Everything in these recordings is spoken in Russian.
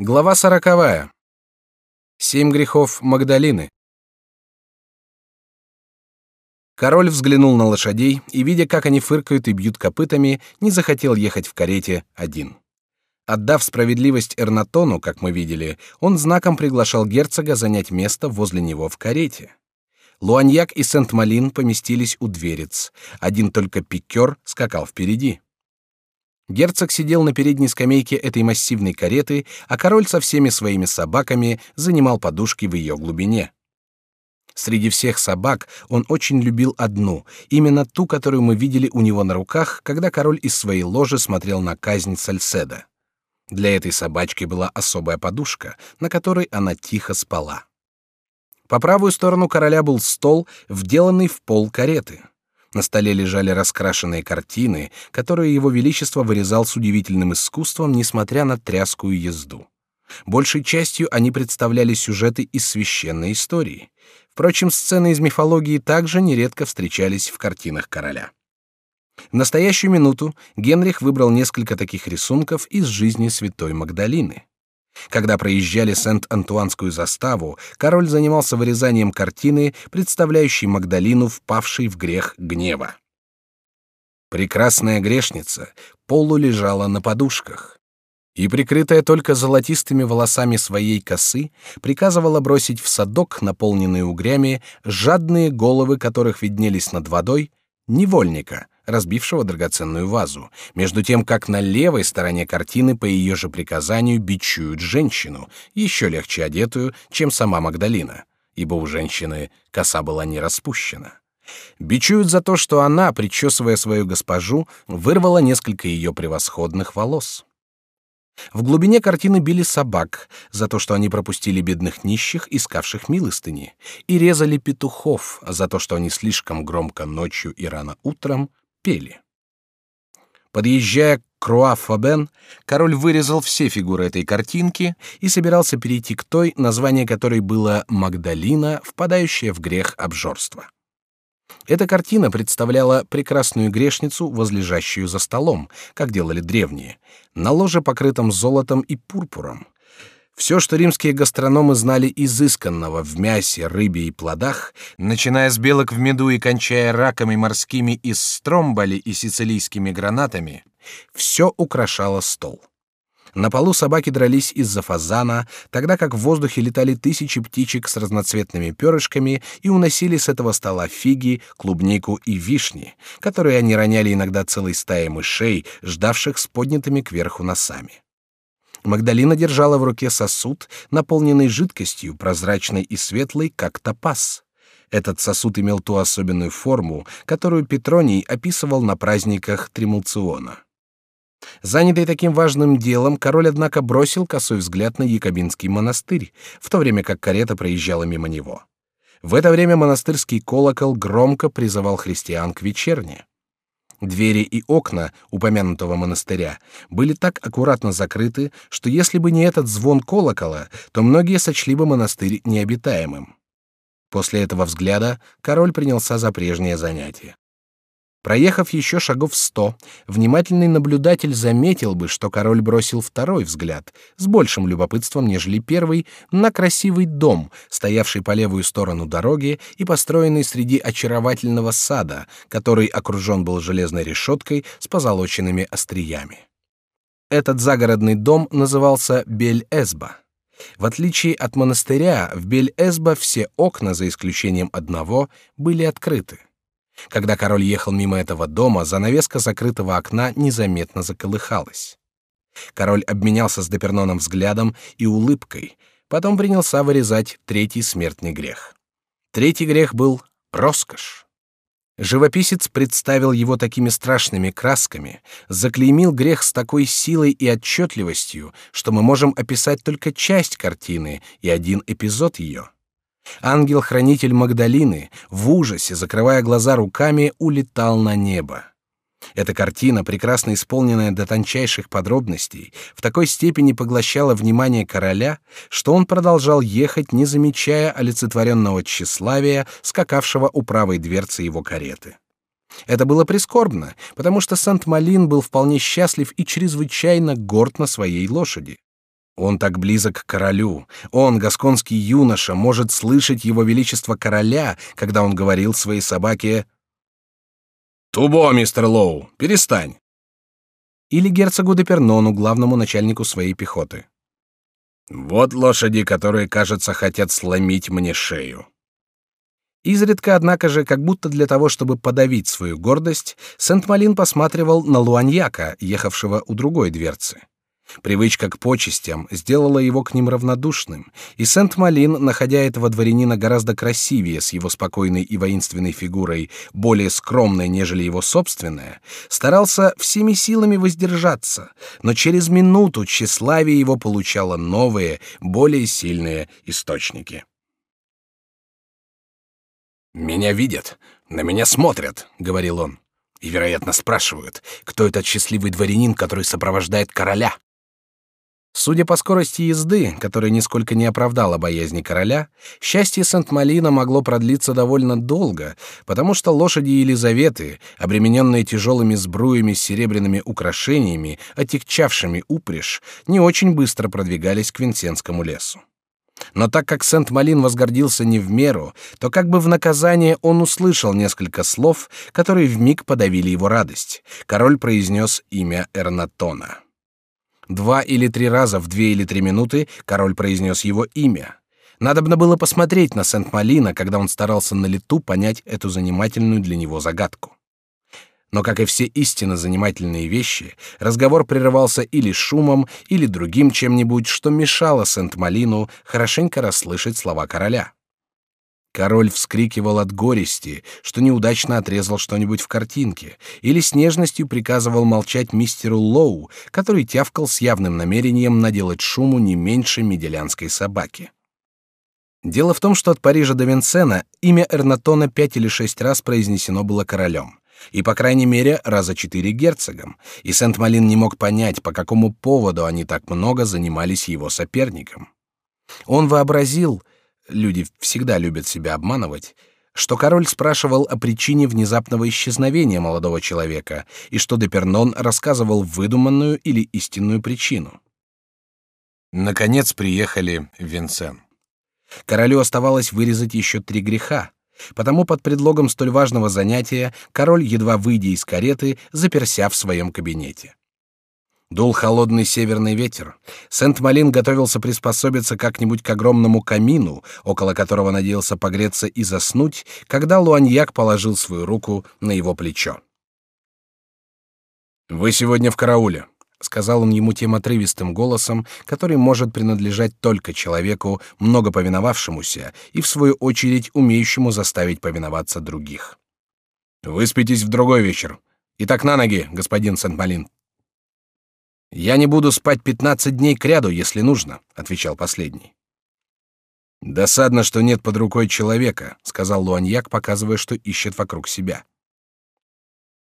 Глава сороковая. Семь грехов Магдалины. Король взглянул на лошадей и, видя, как они фыркают и бьют копытами, не захотел ехать в карете один. Отдав справедливость Эрнатону, как мы видели, он знаком приглашал герцога занять место возле него в карете. Луаньяк и Сент-Малин поместились у дверец. Один только пикер скакал впереди. Герцог сидел на передней скамейке этой массивной кареты, а король со всеми своими собаками занимал подушки в ее глубине. Среди всех собак он очень любил одну, именно ту, которую мы видели у него на руках, когда король из своей ложи смотрел на казнь Сальседа. Для этой собачки была особая подушка, на которой она тихо спала. По правую сторону короля был стол, вделанный в пол кареты. На столе лежали раскрашенные картины, которые его величество вырезал с удивительным искусством, несмотря на тряскую езду. Большей частью они представляли сюжеты из священной истории. Впрочем, сцены из мифологии также нередко встречались в картинах короля. В настоящую минуту Генрих выбрал несколько таких рисунков из жизни святой Магдалины. Когда проезжали Сент-Антуанскую заставу, король занимался вырезанием картины, представляющей Магдалину, впавшей в грех гнева. Прекрасная грешница полу лежала на подушках и, прикрытая только золотистыми волосами своей косы, приказывала бросить в садок, наполненный угрями, жадные головы которых виднелись над водой, невольника — разбившего драгоценную вазу, между тем как на левой стороне картины по ее же приказанию бичуют женщину, еще легче одетую, чем сама Магдалина, ибо у женщины коса была не распущена. Бичуют за то, что она, причесывая свою госпожу, вырвала несколько ее превосходных волос. В глубине картины били собак за то, что они пропустили бедных нищих, искавших милостыни, и резали петухов за то, что они слишком громко ночью и рано утром пели. Подъезжая к Круа-Фабен, король вырезал все фигуры этой картинки и собирался перейти к той, название которой было «Магдалина, впадающая в грех обжорства». Эта картина представляла прекрасную грешницу, возлежащую за столом, как делали древние, на ложе, покрытом золотом и пурпуром, все, что римские гастрономы знали изысканного в мясе, рыбе и плодах, начиная с белок в меду и кончая раками морскими из стромболи и сицилийскими гранатами, все украшало стол. На полу собаки дрались из-за фазана, тогда как в воздухе летали тысячи птичек с разноцветными перышками и уносили с этого стола фиги, клубнику и вишни, которые они роняли иногда целой стаей мышей, ждавших с поднятыми кверху носами. Магдалина держала в руке сосуд, наполненный жидкостью, прозрачной и светлой, как топаз. Этот сосуд имел ту особенную форму, которую Петроний описывал на праздниках Тримулциона. Занятый таким важным делом, король, однако, бросил косой взгляд на Якобинский монастырь, в то время как карета проезжала мимо него. В это время монастырский колокол громко призывал христиан к вечерне. Двери и окна упомянутого монастыря были так аккуратно закрыты, что если бы не этот звон колокола, то многие сочли бы монастырь необитаемым. После этого взгляда король принялся за прежнее занятие. Проехав еще шагов сто, внимательный наблюдатель заметил бы, что король бросил второй взгляд, с большим любопытством, нежели первый, на красивый дом, стоявший по левую сторону дороги и построенный среди очаровательного сада, который окружен был железной решеткой с позолоченными остриями. Этот загородный дом назывался Бель-Эсба. В отличие от монастыря, в Бель-Эсба все окна, за исключением одного, были открыты. Когда король ехал мимо этого дома, занавеска закрытого окна незаметно заколыхалась. Король обменялся с Деперноном взглядом и улыбкой, потом принялся вырезать третий смертный грех. Третий грех был роскошь. Живописец представил его такими страшными красками, заклеймил грех с такой силой и отчетливостью, что мы можем описать только часть картины и один эпизод ее. Ангел-хранитель Магдалины, в ужасе, закрывая глаза руками, улетал на небо. Эта картина, прекрасно исполненная до тончайших подробностей, в такой степени поглощала внимание короля, что он продолжал ехать, не замечая олицетворенного тщеславия, скакавшего у правой дверцы его кареты. Это было прискорбно, потому что Сент-Малин был вполне счастлив и чрезвычайно горд на своей лошади. Он так близок к королю. Он, гасконский юноша, может слышать его величество короля, когда он говорил своей собаке «Тубо, мистер Лоу, перестань!» Или герцогу де Пернону, главному начальнику своей пехоты. «Вот лошади, которые, кажется, хотят сломить мне шею». Изредка, однако же, как будто для того, чтобы подавить свою гордость, Сент-Малин посматривал на Луаньяка, ехавшего у другой дверцы. Привычка к почестям сделала его к ним равнодушным, и Сент-Малин, находя этого дворянина гораздо красивее с его спокойной и воинственной фигурой, более скромной, нежели его собственная, старался всеми силами воздержаться, но через минуту тщеславие его получало новые, более сильные источники. «Меня видят, на меня смотрят», — говорил он, — «и, вероятно, спрашивают, кто этот счастливый дворянин, который сопровождает короля». Судя по скорости езды, которая нисколько не оправдала боязни короля, счастье Сент-Малина могло продлиться довольно долго, потому что лошади Елизаветы, обремененные тяжелыми сбруями с серебряными украшениями, отягчавшими упряжь, не очень быстро продвигались к Винсенскому лесу. Но так как Сент-Малин возгордился не в меру, то как бы в наказание он услышал несколько слов, которые вмиг подавили его радость. Король произнес имя Эрнатона. Два или три раза в две или три минуты король произнес его имя. Надобно было посмотреть на Сент-Малина, когда он старался на лету понять эту занимательную для него загадку. Но, как и все истинно занимательные вещи, разговор прерывался или шумом, или другим чем-нибудь, что мешало Сент-Малину хорошенько расслышать слова короля. Король вскрикивал от горести, что неудачно отрезал что-нибудь в картинке, или с нежностью приказывал молчать мистеру Лоу, который тявкал с явным намерением наделать шуму не меньше меделянской собаки. Дело в том, что от Парижа до Винсена имя Эрнатона пять или шесть раз произнесено было королем, и, по крайней мере, раза четыре герцогом, и Сент-Малин не мог понять, по какому поводу они так много занимались его соперником. Он вообразил, люди всегда любят себя обманывать, что король спрашивал о причине внезапного исчезновения молодого человека и что Депернон рассказывал выдуманную или истинную причину. Наконец приехали в Винсен. Королю оставалось вырезать еще три греха, потому под предлогом столь важного занятия король, едва выйдя из кареты, заперся в своем кабинете. Дул холодный северный ветер. Сент-Малин готовился приспособиться как-нибудь к огромному камину, около которого надеялся погреться и заснуть, когда Луаньяк положил свою руку на его плечо. «Вы сегодня в карауле», — сказал он ему тем отрывистым голосом, который может принадлежать только человеку, много повиновавшемуся и, в свою очередь, умеющему заставить повиноваться других. «Выспитесь в другой вечер. Итак, на ноги, господин Сент-Малин». Я не буду спать пятнадцать дней кряду, если нужно, отвечал последний. Досадно, что нет под рукой человека, сказал Луаньяк, показывая, что ищет вокруг себя.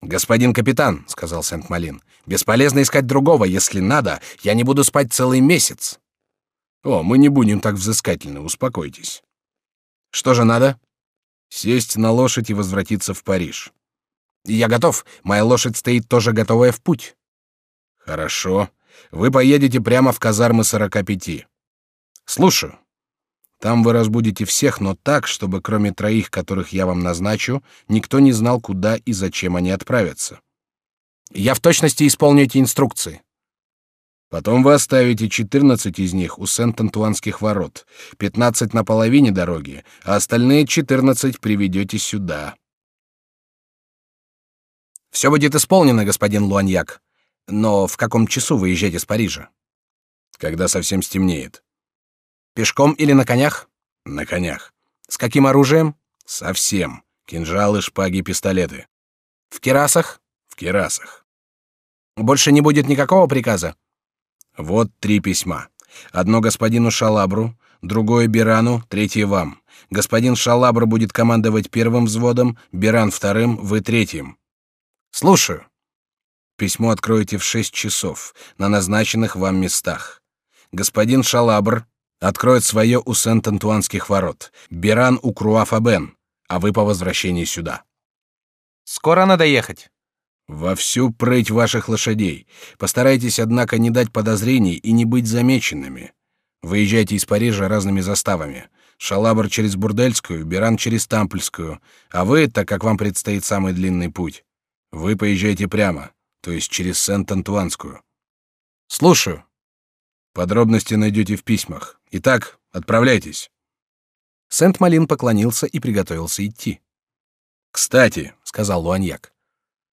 Господин капитан, сказал Сент-Малин, бесполезно искать другого, если надо, я не буду спать целый месяц. О, мы не будем так взыскательны, успокойтесь. Что же надо? Сесть на лошадь и возвратиться в Париж. Я готов. Моя лошадь стоит тоже готовая в путь. Хорошо. Вы поедете прямо в казармы сорока пяти. Слушаю. Там вы разбудите всех, но так, чтобы кроме троих, которых я вам назначу, никто не знал, куда и зачем они отправятся. Я в точности исполню эти инструкции. Потом вы оставите 14 из них у Сент-Антуанских ворот, 15 на половине дороги, а остальные 14 приведете сюда. Все будет исполнено, господин Луаньяк. Но в каком часу выезжать из Парижа? Когда совсем стемнеет. Пешком или на конях? На конях. С каким оружием? Совсем. Кинжалы, шпаги, пистолеты. В кирасах? В кирасах. Больше не будет никакого приказа? Вот три письма. Одно господину Шалабру, другое Бирану, третье вам. Господин Шалабр будет командовать первым взводом, Биран вторым, вы третьим. Слушаю. Письмо откроете в шесть часов на назначенных вам местах. Господин Шалабр откроет свое у Сент-Антуанских ворот, Биран у Круафабен, а вы по возвращении сюда. Скоро надо ехать. Во всю прыть ваших лошадей. Постарайтесь, однако, не дать подозрений и не быть замеченными. Выезжайте из Парижа разными заставами. Шалабр через Бурдельскую, Биран через Тампельскую, а вы, так как вам предстоит самый длинный путь, вы поезжайте прямо, то есть через Сент-Антуанскую. Слушаю. Подробности найдете в письмах. Итак, отправляйтесь. Сент-Малин поклонился и приготовился идти. Кстати, сказал Луаньяк,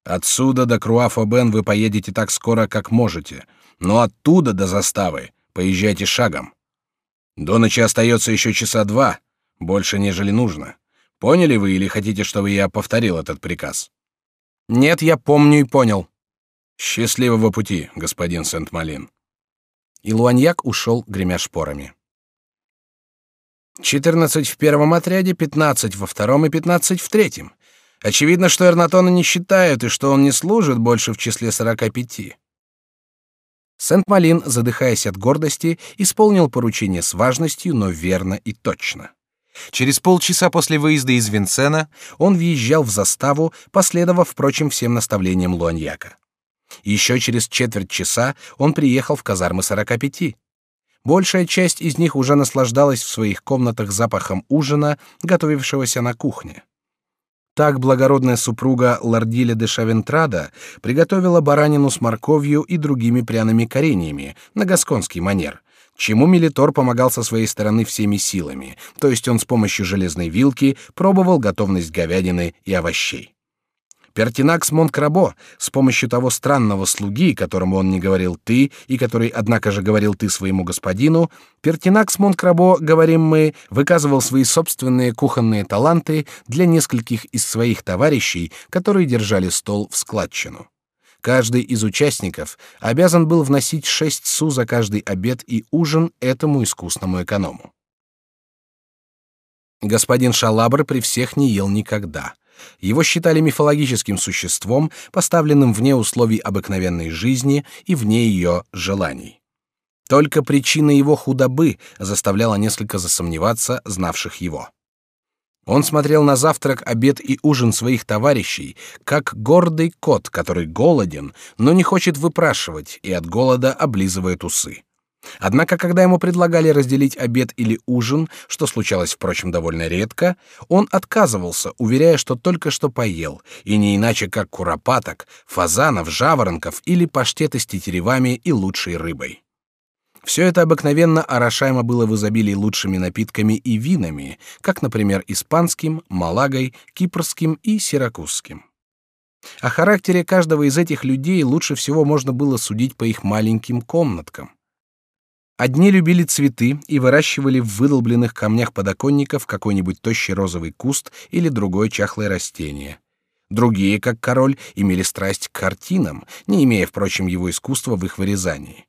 Отсюда до Круафа-Бен вы поедете так скоро, как можете, но оттуда до заставы поезжайте шагом. До ночи остается еще часа два, больше, нежели нужно. Поняли вы или хотите, чтобы я повторил этот приказ? Нет, я помню и понял. Счастливого пути, господин Сент-Малин. И Луаньяк ушел, гремя шпорами. Четырнадцать в первом отряде, пятнадцать во втором и пятнадцать в третьем. Очевидно, что Эрнатона не считают и что он не служит больше в числе сорока пяти. Сент-Малин, задыхаясь от гордости, исполнил поручение с важностью, но верно и точно. Через полчаса после выезда из Винсена он въезжал в заставу, последовав, впрочем, всем наставлениям Луаньяка. Еще через четверть часа он приехал в казармы сорока пяти. Большая часть из них уже наслаждалась в своих комнатах запахом ужина, готовившегося на кухне. Так благородная супруга Лордиля де Шавентрада приготовила баранину с морковью и другими пряными кореньями на гасконский манер, чему Милитор помогал со своей стороны всеми силами, то есть он с помощью железной вилки пробовал готовность говядины и овощей. Пертинакс Монкрабо с помощью того странного слуги, которому он не говорил «ты» и который, однако же, говорил «ты» своему господину, Пертинакс Монкрабо, говорим мы, выказывал свои собственные кухонные таланты для нескольких из своих товарищей, которые держали стол в складчину. Каждый из участников обязан был вносить шесть су за каждый обед и ужин этому искусному эконому. Господин Шалабр при всех не ел никогда — его считали мифологическим существом, поставленным вне условий обыкновенной жизни и вне ее желаний. Только причина его худобы заставляла несколько засомневаться знавших его. Он смотрел на завтрак, обед и ужин своих товарищей, как гордый кот, который голоден, но не хочет выпрашивать и от голода облизывает усы. Однако, когда ему предлагали разделить обед или ужин, что случалось, впрочем, довольно редко, он отказывался, уверяя, что только что поел, и не иначе как куропаток, фазанов, жаворонков или паштеты с тетеревами и лучшей рыбой. Все это обыкновенно орошаемо было в изобилии лучшими напитками и винами, как, например, испанским, малагой, кипрским и сиракузским. О характере каждого из этих людей лучше всего можно было судить по их маленьким комнаткам. Одни любили цветы и выращивали в выдолбленных камнях подоконников какой-нибудь тощий розовый куст или другое чахлое растение. Другие, как король, имели страсть к картинам, не имея, впрочем, его искусства в их вырезании.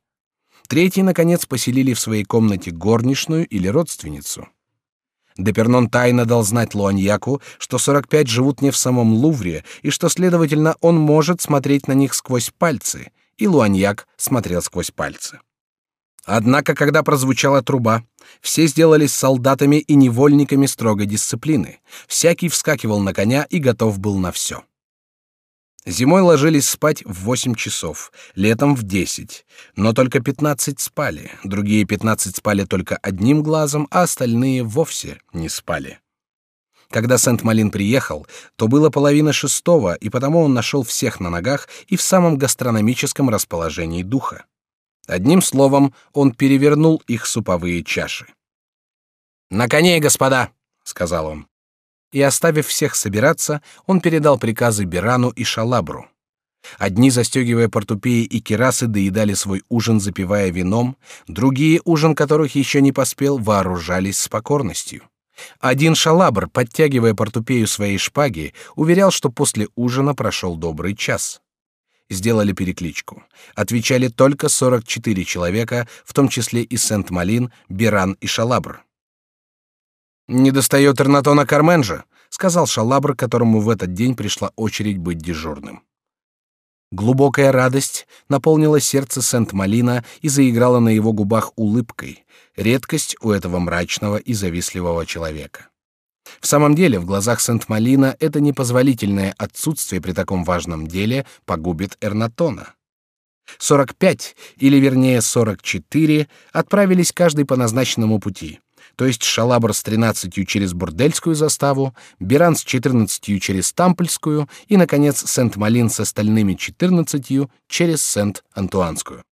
Третьи, наконец, поселили в своей комнате горничную или родственницу. Депернон тайно дал знать Луаньяку, что 45 живут не в самом Лувре, и что, следовательно, он может смотреть на них сквозь пальцы, и Луаньяк смотрел сквозь пальцы. Однако, когда прозвучала труба, все сделались солдатами и невольниками строгой дисциплины. Всякий вскакивал на коня и готов был на все. Зимой ложились спать в восемь часов, летом в десять, но только пятнадцать спали, другие пятнадцать спали только одним глазом, а остальные вовсе не спали. Когда Сент-Малин приехал, то было половина шестого, и потому он нашел всех на ногах и в самом гастрономическом расположении духа. Одним словом, он перевернул их суповые чаши. «На коне, господа!» — сказал он. И, оставив всех собираться, он передал приказы Бирану и Шалабру. Одни, застегивая портупеи и кирасы, доедали свой ужин, запивая вином, другие, ужин которых еще не поспел, вооружались с покорностью. Один шалабр, подтягивая портупею своей шпаги, уверял, что после ужина прошел добрый час сделали перекличку. Отвечали только 44 человека, в том числе и Сент-Малин, Биран и Шалабр. «Не достает Эрнатона Карменжа», — сказал Шалабр, которому в этот день пришла очередь быть дежурным. Глубокая радость наполнила сердце Сент-Малина и заиграла на его губах улыбкой, редкость у этого мрачного и завистливого человека. В самом деле, в глазах Сент-Малина это непозволительное отсутствие при таком важном деле погубит Эрнатона. 45, или вернее 44, отправились каждый по назначенному пути то есть Шалабр с тринадцатью через Бурдельскую заставу, Биран с четырнадцатью через Тампольскую и, наконец, Сент-Малин с остальными четырнадцатью через Сент-Антуанскую.